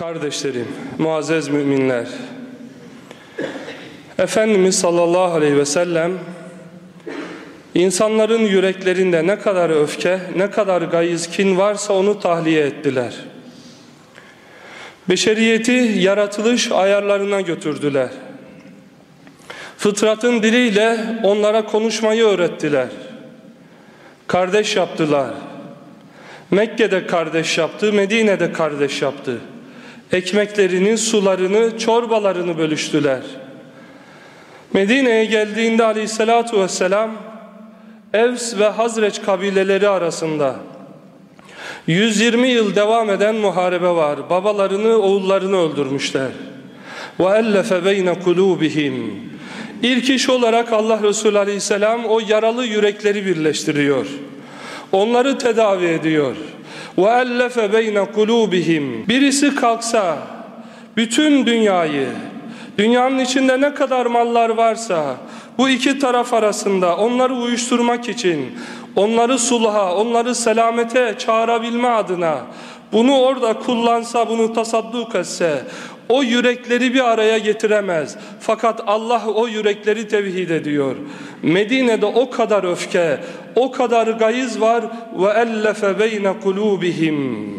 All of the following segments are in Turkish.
Kardeşlerim, muazzez müminler, Efendimiz sallallahu aleyhi ve sellem insanların yüreklerinde ne kadar öfke, ne kadar gayiz, kin varsa onu tahliye ettiler. Beşeriyeti yaratılış ayarlarına götürdüler. Fıtratın diliyle onlara konuşmayı öğrettiler. Kardeş yaptılar. Mekke'de kardeş yaptı, Medine'de kardeş yaptı. Ekmeklerini, sularını, çorbalarını bölüştüler. Medine'ye geldiğinde aleyhissalatu vesselam Evs ve Hazreç kabileleri arasında 120 yıl devam eden muharebe var. Babalarını, oğullarını öldürmüşler. وَاَلَّفَ بَيْنَ قُلُوبِهِمْ İlk iş olarak Allah Resulü Aleyhisselam o yaralı yürekleri birleştiriyor. Onları tedavi ediyor. وَاَلَّفَ بَيْنَ قُلُوبِهِمْ Birisi kalksa bütün dünyayı, dünyanın içinde ne kadar mallar varsa bu iki taraf arasında onları uyuşturmak için, onları sulha, onları selamete çağırabilme adına bunu orada kullansa, bunu tasadduk etse, o yürekleri bir araya getiremez. Fakat Allah o yürekleri tevhid ediyor. Medine'de o kadar öfke, o kadar gayiz var. Ve ellefe beyne kulubihim.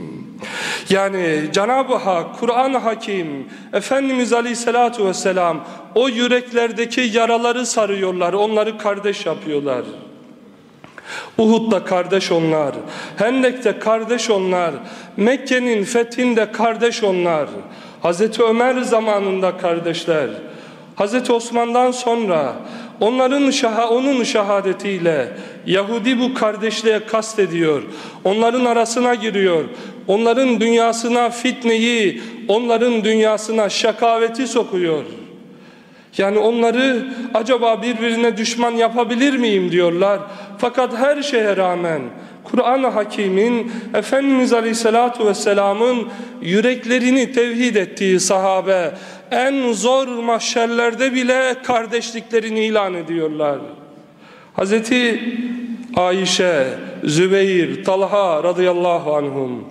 Yani Cenab-ı Hak, Kur'an-ı Hakim, Efendimiz Aleyhisselatü Vesselam o yüreklerdeki yaraları sarıyorlar, onları kardeş yapıyorlar. Uhud'da kardeş onlar, Hendek'te kardeş onlar, Mekke'nin fethinde kardeş onlar, Hazreti Ömer zamanında kardeşler, Hazreti Osman'dan sonra onların şaha, onun şehadetiyle Yahudi bu kardeşliğe kastediyor. Onların arasına giriyor. Onların dünyasına fitneyi, onların dünyasına şakaveti sokuyor. Yani onları acaba birbirine düşman yapabilir miyim diyorlar. Fakat her şeye rağmen Kur'an-ı Hakim'in Efendimiz Aleyhisselatü Vesselam'ın yüreklerini tevhid ettiği sahabe en zor mahşerlerde bile kardeşliklerini ilan ediyorlar. Hazreti Ayşe, Zübeyir, Talha radıyallahu anhum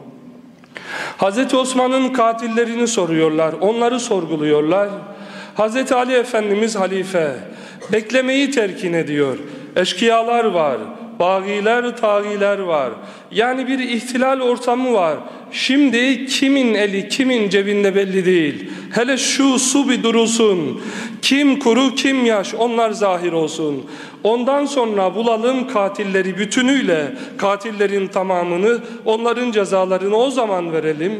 Hazreti Osman'ın katillerini soruyorlar, onları sorguluyorlar. Hazreti Ali Efendimiz halife beklemeyi terkin ediyor. Eşkıyalar var, bagiler, tagiler var. Yani bir ihtilal ortamı var. Şimdi kimin eli kimin cebinde belli değil. Hele şu su bir durulsun. Kim kuru kim yaş onlar zahir olsun. Ondan sonra bulalım katilleri bütünüyle katillerin tamamını onların cezalarını o zaman verelim.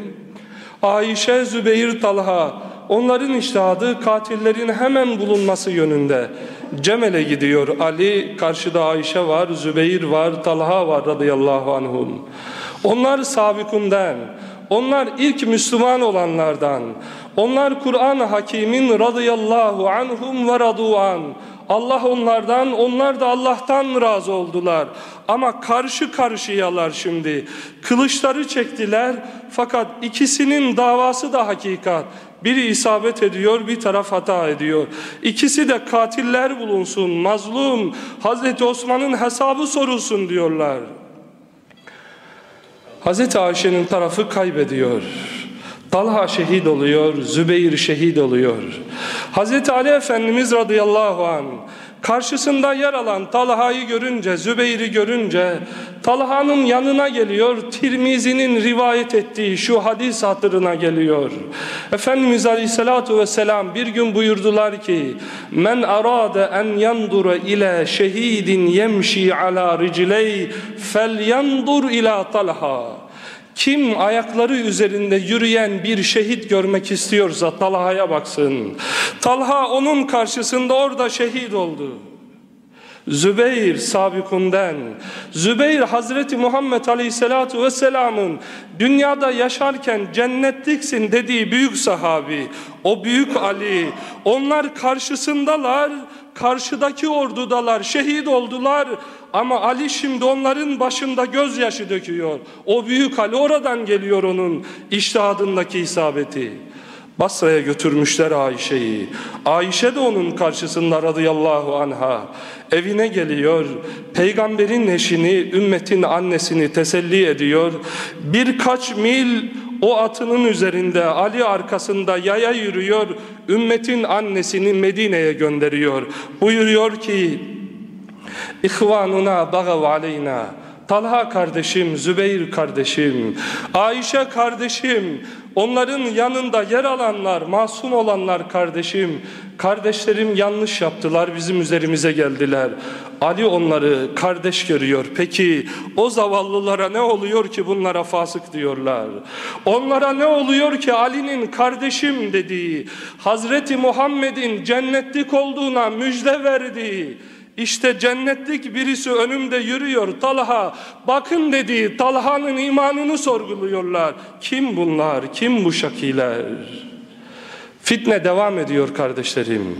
Ayşe, Zübeyir, Talha onların iştihadı katillerin hemen bulunması yönünde. Cemel'e gidiyor Ali, karşıda Ayşe var, Zübeyir var, Talha var radıyallahu anhum. Onlar sabikundan, onlar ilk Müslüman olanlardan, onlar Kur'an-ı Hakim'in radıyallahu anhum ve radu'an. Allah onlardan, onlar da Allah'tan razı oldular. Ama karşı karşıyalar şimdi. Kılıçları çektiler fakat ikisinin davası da hakikat. Biri isabet ediyor, bir taraf hata ediyor. İkisi de katiller bulunsun, mazlum. Hazreti Osman'ın hesabı sorulsun diyorlar. Hazreti Ayşe'nin tarafı kaybediyor. Talha şehit oluyor, Zübeyir şehit oluyor. Hazreti Ali Efendimiz radıyallahu an karşısında yer alan Talha'yı görünce, Zübeyir'i görünce Talha'nın yanına geliyor. Tirmizi'nin rivayet ettiği şu hadis hatırına geliyor. Efendimiz Aleyhisselatü Vesselam bir gün buyurdular ki Men arade en yandura ile şehidin yemşi ala ricley fel yandur ila Talha kim ayakları üzerinde yürüyen bir şehit görmek istiyorsa Talha'ya baksın. Talha onun karşısında orada şehit oldu. Zübeyir sabikundan. Zübeyir Hazreti Muhammed Aleyhisselatü Vesselam'ın dünyada yaşarken cennetliksin dediği büyük sahabi. O büyük Ali. Onlar karşısındalar. Karşıdaki ordudalar. Şehit oldular. Ama Ali şimdi onların başında gözyaşı döküyor. O büyük Ali oradan geliyor onun iştihadındaki isabeti. Basra'ya götürmüşler Ayşe'yi. Ayşe de onun karşısında radıyallahu anha. Evine geliyor. Peygamberin eşini, ümmetin annesini teselli ediyor. Birkaç mil o atının üzerinde Ali arkasında yaya yürüyor. Ümmetin annesini Medine'ye gönderiyor. Buyuruyor ki İhvanuna bagav aleyna Talha kardeşim, Zübeyir kardeşim, Ayşe kardeşim, onların yanında yer alanlar, masum olanlar kardeşim, kardeşlerim yanlış yaptılar, bizim üzerimize geldiler. Ali onları kardeş görüyor. Peki o zavallılara ne oluyor ki bunlara fasık diyorlar? Onlara ne oluyor ki Ali'nin kardeşim dediği, Hazreti Muhammed'in cennetlik olduğuna müjde verdiği, işte cennetlik birisi önümde yürüyor Talha. Bakın dedi Talha'nın imanını sorguluyorlar. Kim bunlar? Kim bu şakiler? Fitne devam ediyor kardeşlerim.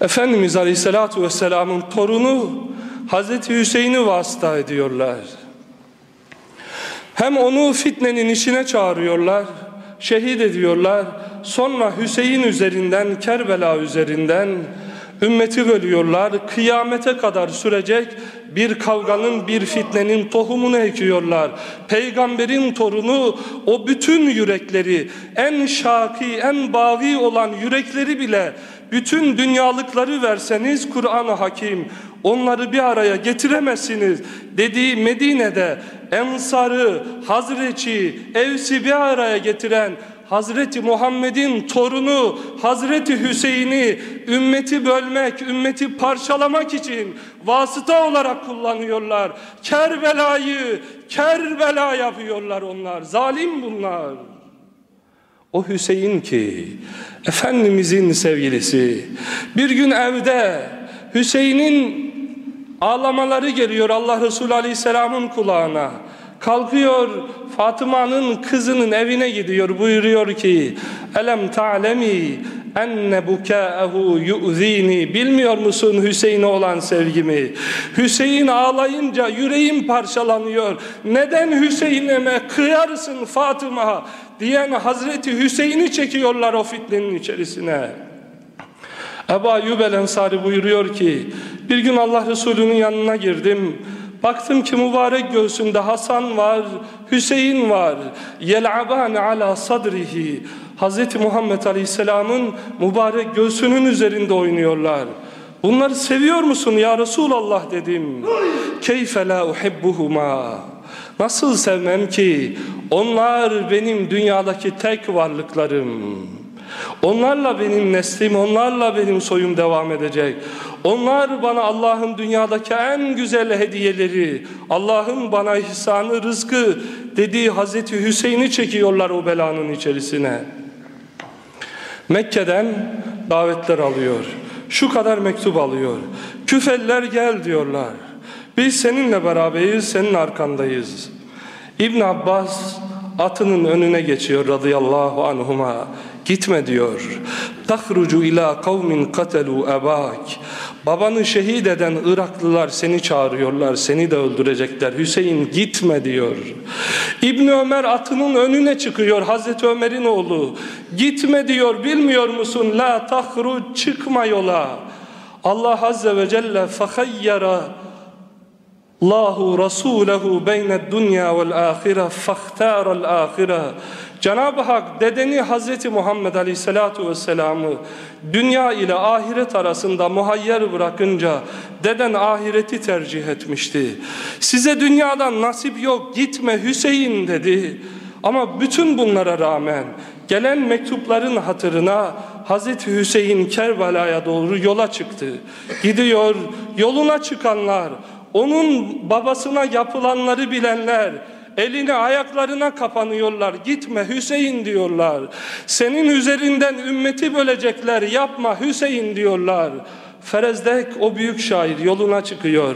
Efendimiz Aleyhisselatü Vesselam'ın torunu Hazreti Hüseyin'i vasıta ediyorlar. Hem onu fitnenin işine çağırıyorlar, şehit ediyorlar. Sonra Hüseyin üzerinden, Kerbela üzerinden Ümmeti bölüyorlar. Kıyamete kadar sürecek bir kavganın, bir fitnenin tohumunu ekiyorlar. Peygamberin torunu o bütün yürekleri, en şaki, en bavi olan yürekleri bile bütün dünyalıkları verseniz Kur'an-ı Hakim onları bir araya getiremezsiniz dediği Medine'de Ensar'ı, Hazreç'i, Evs'i bir araya getiren Hazreti Muhammed'in torunu Hazreti Hüseyin'i ümmeti bölmek, ümmeti parçalamak için vasıta olarak kullanıyorlar. Kerbela'yı Kerbela yapıyorlar onlar. Zalim bunlar. O Hüseyin ki Efendimizin sevgilisi bir gün evde Hüseyin'in ağlamaları geliyor Allah Resulü Aleyhisselam'ın kulağına. Kalkıyor Fatıma'nın kızının evine gidiyor buyuruyor ki Elem ta'lemi enne bukâehu yu'zini Bilmiyor musun Hüseyin'e olan sevgimi? Hüseyin ağlayınca yüreğim parçalanıyor. Neden Hüseyin'e kıyarsın Fatıma? Diyen Hazreti Hüseyin'i çekiyorlar o fitnenin içerisine. Ebu Ayyub el Ensari buyuruyor ki bir gün Allah Resulü'nün yanına girdim. Baktım ki mübarek göğsünde Hasan var, Hüseyin var. Yel'aban ala sadrihi. Hz. Muhammed Aleyhisselam'ın mübarek göğsünün üzerinde oynuyorlar. Bunları seviyor musun ya Resulallah dedim. Keyfe la uhibbuhuma. Nasıl sevmem ki? Onlar benim dünyadaki tek varlıklarım. Onlarla benim neslim, onlarla benim soyum devam edecek. Onlar bana Allah'ın dünyadaki en güzel hediyeleri, Allah'ın bana ihsanı, rızkı dediği Hazreti Hüseyin'i çekiyorlar o belanın içerisine. Mekke'den davetler alıyor. Şu kadar mektup alıyor. Küfeller gel diyorlar. Biz seninle beraberiz, senin arkandayız. İbn Abbas atının önüne geçiyor radıyallahu anhuma. Gitme diyor. Tahrucu ila kavmin katelu ebak. Babanı şehit eden Iraklılar seni çağırıyorlar. Seni de öldürecekler. Hüseyin gitme diyor. İbn Ömer atının önüne çıkıyor. Hazreti Ömer'in oğlu. Gitme diyor. Bilmiyor musun? La tahruc çıkma yola. Allah azze ve celle fahayyara Allahu Rasulehu beyne dünya vel ahire fahtara ahire Cenab-ı Hak dedeni Hazreti Muhammed Aleyhisselatu Vesselam'ı dünya ile ahiret arasında muhayyer bırakınca deden ahireti tercih etmişti. Size dünyadan nasip yok gitme Hüseyin dedi. Ama bütün bunlara rağmen gelen mektupların hatırına Hazreti Hüseyin Kerbela'ya doğru yola çıktı. Gidiyor yoluna çıkanlar onun babasına yapılanları bilenler eline ayaklarına kapanıyorlar. Gitme Hüseyin diyorlar. Senin üzerinden ümmeti bölecekler. Yapma Hüseyin diyorlar. Ferezdek o büyük şair yoluna çıkıyor.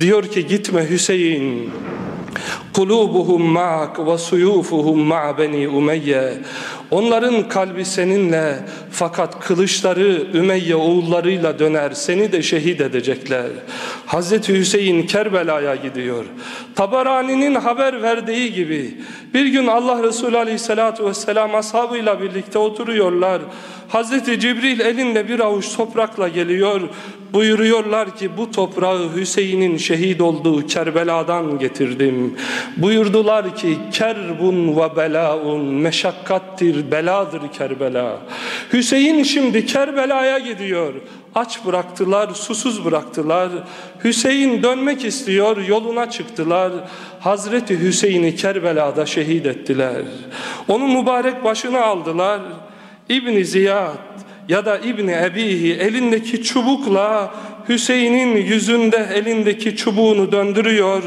Diyor ki gitme Hüseyin. Kulubuhum ma'ak ve suyufuhum ma beni Umeyye. Onların kalbi seninle fakat kılıçları Ümeyye oğullarıyla döner seni de şehit edecekler. Hazreti Hüseyin Kerbela'ya gidiyor. Tabarani'nin haber verdiği gibi Bir gün Allah Resulü Aleyhisselatü Vesselam ashabıyla birlikte oturuyorlar. Hazreti Cibril elinde bir avuç toprakla geliyor. Buyuruyorlar ki bu toprağı Hüseyin'in şehit olduğu Kerbela'dan getirdim. Buyurdular ki kerbun ve belaun meşakkattir beladır Kerbela. Hüseyin şimdi Kerbela'ya gidiyor. Aç bıraktılar, susuz bıraktılar. Hüseyin dönmek istiyor, yoluna çıktılar. Hazreti Hüseyin'i Kerbela'da şehit ettiler. Onun mübarek başını aldılar. İbni Ziyad ya da İbni Ebihi elindeki çubukla Hüseyin'in yüzünde elindeki çubuğunu döndürüyor.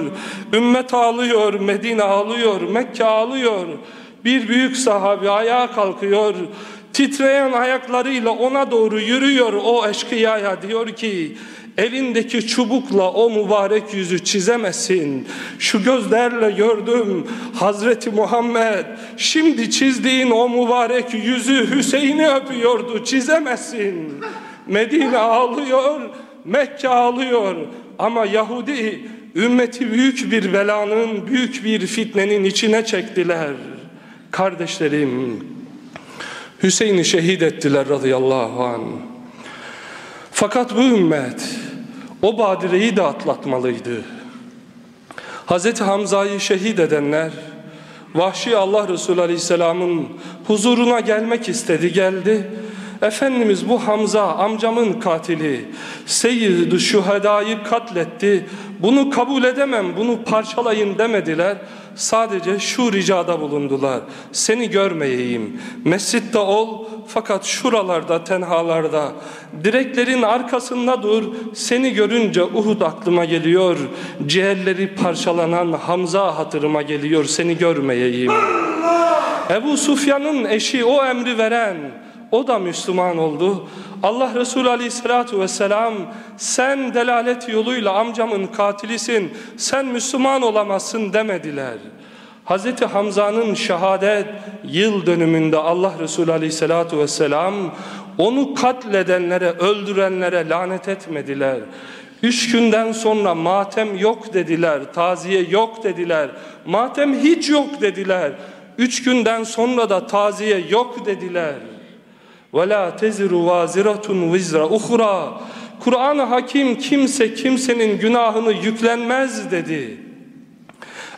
Ümmet ağlıyor, Medine ağlıyor, Mekke ağlıyor. Bir büyük sahabi ayağa kalkıyor. Titreyen ayaklarıyla ona doğru yürüyor o eşkıyaya diyor ki elindeki çubukla o mübarek yüzü çizemezsin. Şu gözlerle gördüm Hazreti Muhammed şimdi çizdiğin o mübarek yüzü Hüseyin'i öpüyordu çizemezsin. Medine ağlıyor, Mekke ağlıyor ama Yahudi ümmeti büyük bir belanın, büyük bir fitnenin içine çektiler. Kardeşlerim, Hüseyin'i şehit ettiler radıyallahu anh. Fakat bu ümmet o badireyi de atlatmalıydı. Hz. Hamza'yı şehit edenler vahşi Allah Resulü Aleyhisselam'ın huzuruna gelmek istedi geldi. Efendimiz bu Hamza amcamın katili Seyyid-i Şuheda'yı katletti. Bunu kabul edemem bunu parçalayın demediler. Sadece şu ricada bulundular. Seni görmeyeyim. Mescitte ol fakat şuralarda tenhalarda direklerin arkasında dur. Seni görünce Uhud aklıma geliyor. Ciğerleri parçalanan Hamza hatırıma geliyor. Seni görmeyeyim. Ebu Sufyan'ın eşi o emri veren o da Müslüman oldu. Allah Resulü Aleyhisselatü Vesselam sen delalet yoluyla amcamın katilisin, sen Müslüman olamazsın demediler. Hz. Hamza'nın şehadet yıl dönümünde Allah Resulü Aleyhisselatü Vesselam onu katledenlere, öldürenlere lanet etmediler. Üç günden sonra matem yok dediler, taziye yok dediler, matem hiç yok dediler. Üç günden sonra da taziye yok dediler. Ve la teziru vaziratun vizra uhra. Kur'an-ı Hakim kimse kimsenin günahını yüklenmez dedi.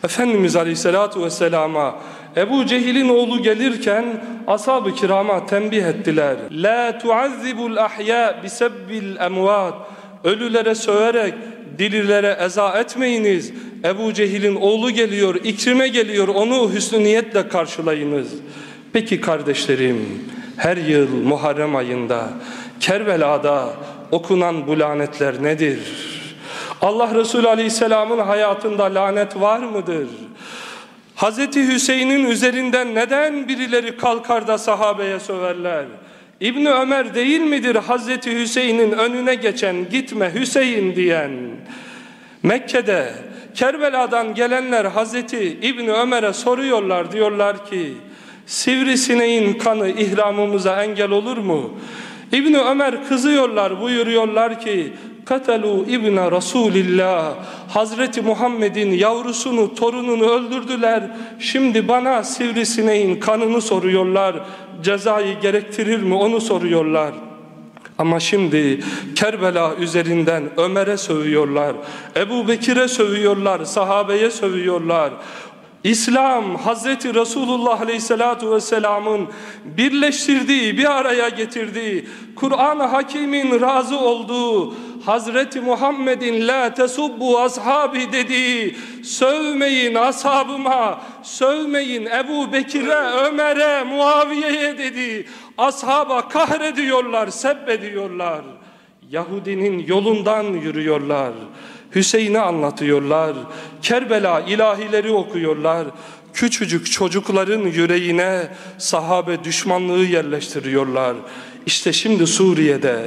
Efendimiz Aleyhisselatu Vesselam'a Ebu Cehil'in oğlu gelirken ashab-ı kirama tembih ettiler. La tuazzibul ahya bisebbil emvat. Ölülere söverek dililere eza etmeyiniz. Ebu Cehil'in oğlu geliyor, İkrim'e geliyor onu hüsnü niyetle karşılayınız. Peki kardeşlerim, her yıl Muharrem ayında Kerbela'da okunan bu lanetler nedir? Allah Resulü Aleyhisselam'ın hayatında lanet var mıdır? Hazreti Hüseyin'in üzerinden neden birileri kalkar da sahabeye söverler? İbni Ömer değil midir Hazreti Hüseyin'in önüne geçen gitme Hüseyin diyen? Mekke'de Kerbela'dan gelenler Hazreti İbni Ömer'e soruyorlar diyorlar ki Sivrisineğin kanı ihramımıza engel olur mu? İbni Ömer kızıyorlar buyuruyorlar ki Katelu İbne Resulillah Hazreti Muhammed'in yavrusunu torununu öldürdüler Şimdi bana sivrisineğin kanını soruyorlar Cezayı gerektirir mi onu soruyorlar ama şimdi Kerbela üzerinden Ömer'e sövüyorlar, Ebu Bekir'e sövüyorlar, sahabeye sövüyorlar. İslam Hazreti Resulullah Aleyhisselatü Vesselam'ın birleştirdiği, bir araya getirdiği, Kur'an-ı Hakim'in razı olduğu, Hazreti Muhammed'in la tesubbu ashabi dediği, sövmeyin ashabıma, sövmeyin Ebu Bekir'e, Ömer'e, Muaviye'ye dediği, ashaba kahrediyorlar, sebbediyorlar. Yahudinin yolundan yürüyorlar. Hüseyin'i anlatıyorlar. Kerbela ilahileri okuyorlar. Küçücük çocukların yüreğine sahabe düşmanlığı yerleştiriyorlar. İşte şimdi Suriye'de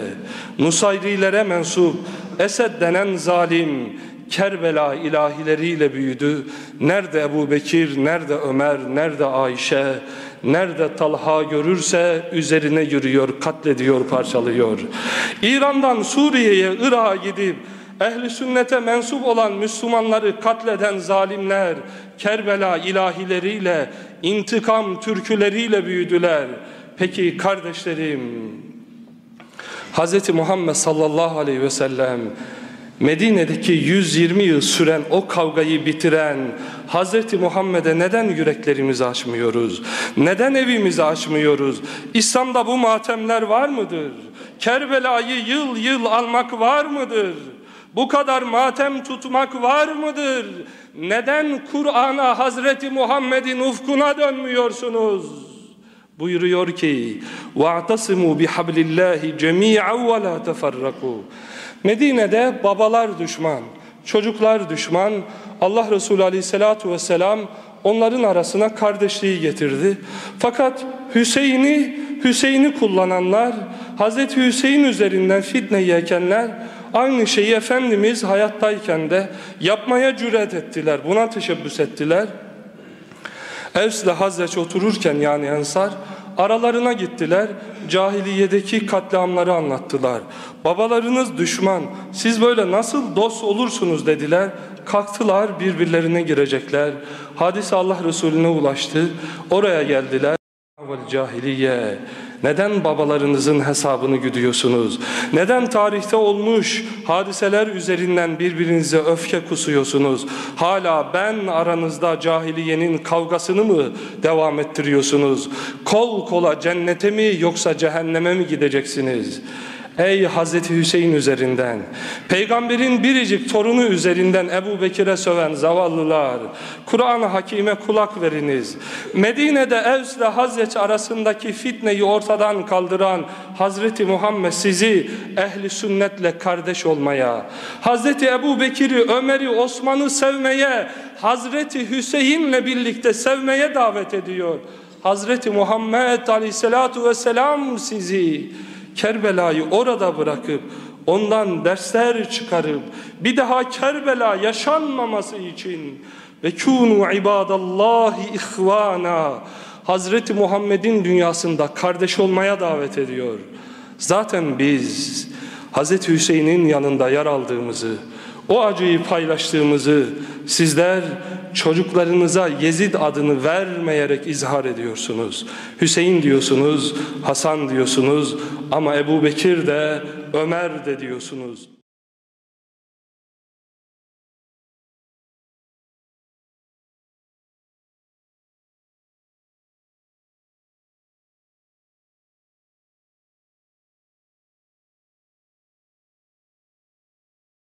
Nusayrilere mensup Esed denen zalim Kerbela ilahileriyle büyüdü. Nerede Ebu Bekir, nerede Ömer, nerede Ayşe, nerede Talha görürse üzerine yürüyor, katlediyor, parçalıyor. İran'dan Suriye'ye, Irak'a gidip ehli sünnete mensup olan Müslümanları katleden zalimler, Kerbela ilahileriyle, intikam türküleriyle büyüdüler. Peki kardeşlerim, Hz. Muhammed sallallahu aleyhi ve sellem Medine'deki 120 yıl süren o kavgayı bitiren Hz. Muhammed'e neden yüreklerimizi açmıyoruz? Neden evimizi açmıyoruz? İslam'da bu matemler var mıdır? Kerbela'yı yıl yıl almak var mıdır? Bu kadar matem tutmak var mıdır? Neden Kur'an'a Hazreti Muhammed'in ufkuna dönmüyorsunuz? Buyuruyor ki: "Va'tasimu bihablillahi cemi'an ve la teferraku." Medine'de babalar düşman, çocuklar düşman. Allah Resulü Aleyhisselatü Vesselam onların arasına kardeşliği getirdi. Fakat Hüseyin'i Hüseyin'i kullananlar, Hazreti Hüseyin üzerinden fitne yekenler aynı şeyi Efendimiz hayattayken de yapmaya cüret ettiler. Buna teşebbüs ettiler. Evs ile Hazreç otururken yani Ensar aralarına gittiler. Cahiliyedeki katliamları anlattılar. Babalarınız düşman. Siz böyle nasıl dost olursunuz dediler. Kalktılar birbirlerine girecekler. Hadise Allah Resulüne ulaştı. Oraya geldiler. Cahiliye. Neden babalarınızın hesabını güdüyorsunuz? Neden tarihte olmuş hadiseler üzerinden birbirinize öfke kusuyorsunuz? Hala ben aranızda cahiliyenin kavgasını mı devam ettiriyorsunuz? Kol kola cennete mi yoksa cehenneme mi gideceksiniz? Ey Hazreti Hüseyin üzerinden, peygamberin biricik torunu üzerinden Ebu Bekir'e söven zavallılar, Kur'an-ı Hakime kulak veriniz. Medine'de Evs ile Hazreti arasındaki fitneyi ortadan kaldıran Hazreti Muhammed sizi ehli sünnetle kardeş olmaya, Hazreti Ebu Bekir'i, Ömer'i, Osman'ı sevmeye, Hazreti Hüseyin'le birlikte sevmeye davet ediyor. Hazreti Muhammed Aleyhisselatu Vesselam sizi Kerbela'yı orada bırakıp ondan dersler çıkarıp bir daha Kerbela yaşanmaması için ve kunu ibadallahi ihvana Hazreti Muhammed'in dünyasında kardeş olmaya davet ediyor. Zaten biz Hazreti Hüseyin'in yanında yer aldığımızı, o acıyı paylaştığımızı sizler çocuklarınıza Yezid adını vermeyerek izhar ediyorsunuz. Hüseyin diyorsunuz, Hasan diyorsunuz ama Ebu Bekir de Ömer de diyorsunuz.